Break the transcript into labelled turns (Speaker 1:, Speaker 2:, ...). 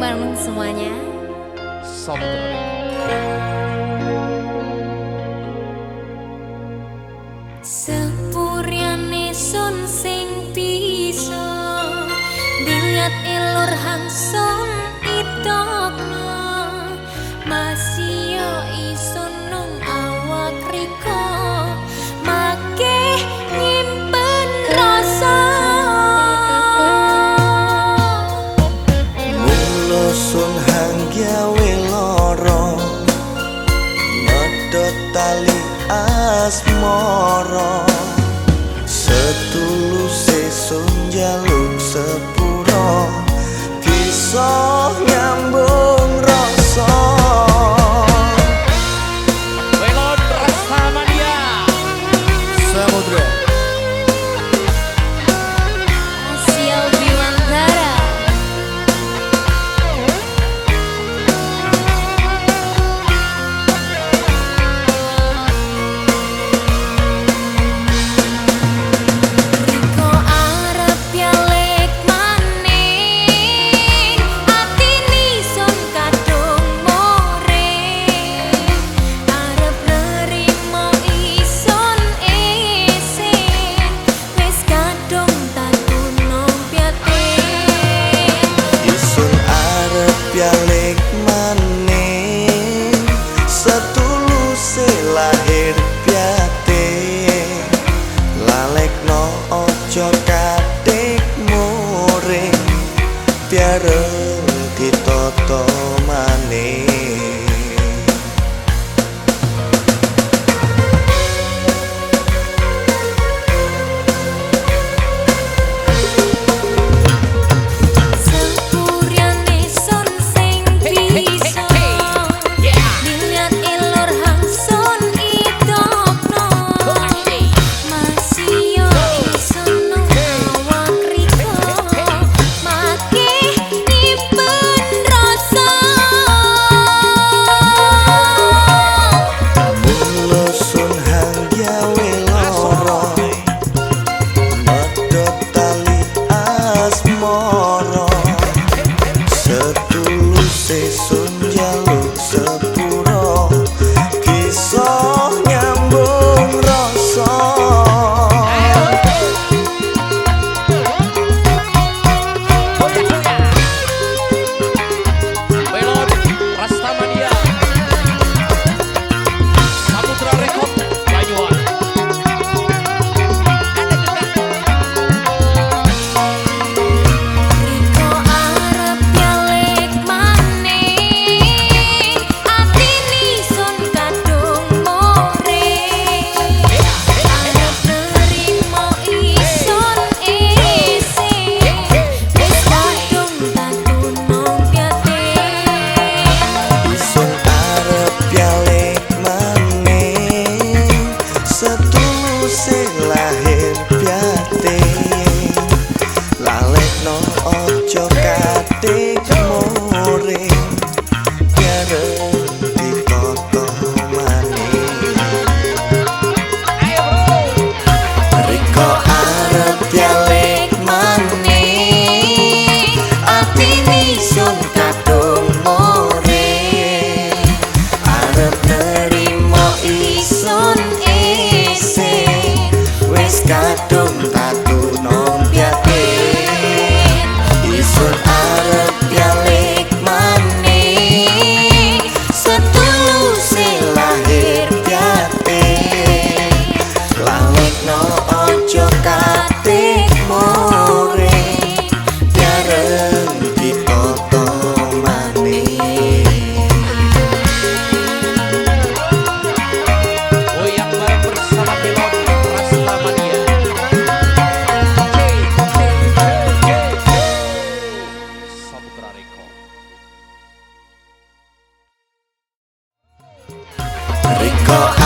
Speaker 1: bareng-bareng semuanya.
Speaker 2: Sampai.
Speaker 1: Sepuriane sun sing pisau dilihat elur hang
Speaker 3: kang gawe loro nyedot tali asmoro. No ojo kak Oh.